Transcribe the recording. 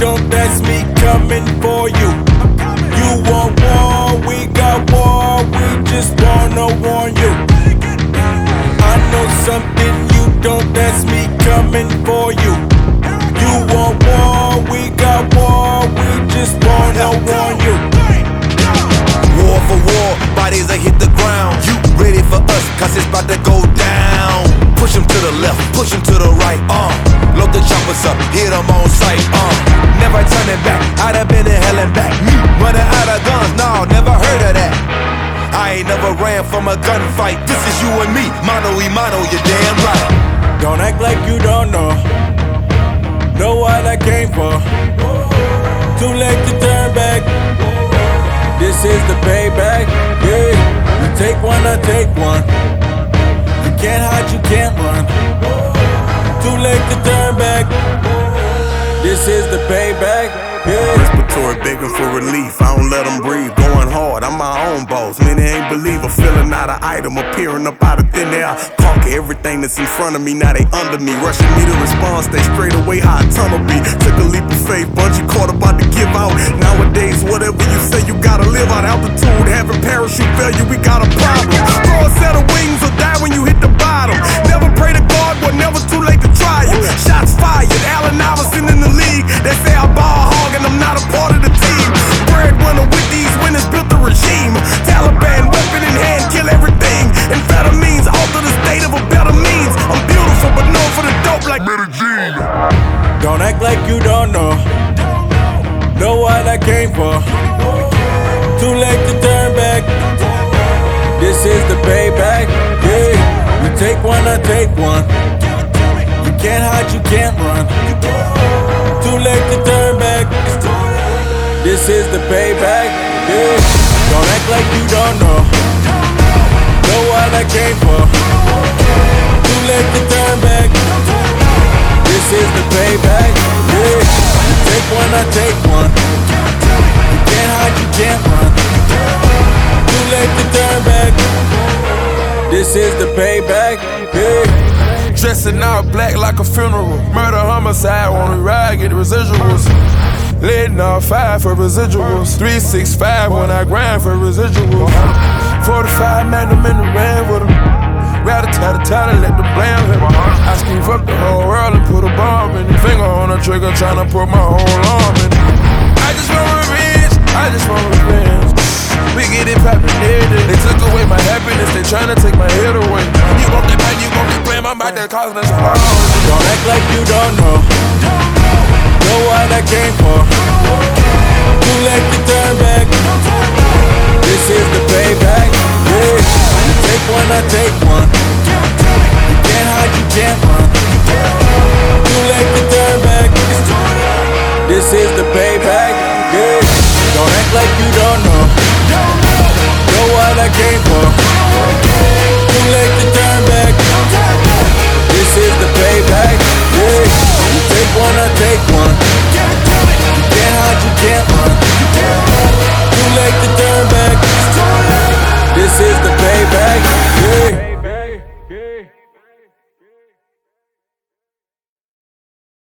don't, that's me coming for you. You want war, we got war, we just wanna warn you. I know something you don't, that's me coming for you. You want war, we got war, we just wanna warn you. War for war, bodies that hit the ground. You ready for us, cause it's about to go down. Push him to the left, push him to the the choppers up, hit them on sight, uh. Never turning back, I'd have been in hell and back. Me running out of guns, no, never heard of that. I ain't never ran from a gunfight. This is you and me, mano y mano, you're damn right. Don't act like you don't know. Know what I came for. Too late to turn back. This is the payback. Yeah, you take one, I take one. You can't hide, you can't run. Too late to turn back. This is the payback. Yeah. Respiratory begging for relief. I don't let them breathe. Going hard, I'm my own boss. Many ain't believe a feeling out of item appearing up out of thin air. Conquer everything that's in front of me. Now they under me. Rushing me to respond. They straight away a tunnel be. Took don't know. Know what I came for. Too late to turn back. This is the payback. Yeah, you take one, I take one. You can't hide, you can't run. Too late to turn back. This is the payback. Yeah, don't act like you don't know. Know what I came for. Too late to turn back. This is the payback. You take one. You can't hide, you can't run. Too late to turn back. This is the payback. Yeah. Dressing all black like a funeral. Murder, homicide, wanna ride, get the residuals. Letting off five for residuals. 365 when I grind for residuals. 45 magnum in the them. Not a time to let the blame hit my heart. I scream up the whole world and put a bomb in it. Finger on the trigger, trying to put my whole arm in it. I just want revenge. I just want revenge. We get it poppin' there. They took away my happiness. They tryna take my head away. You want that pain? You want that blame? I'm about to cause us harm. Don't act like you don't know. Know what I came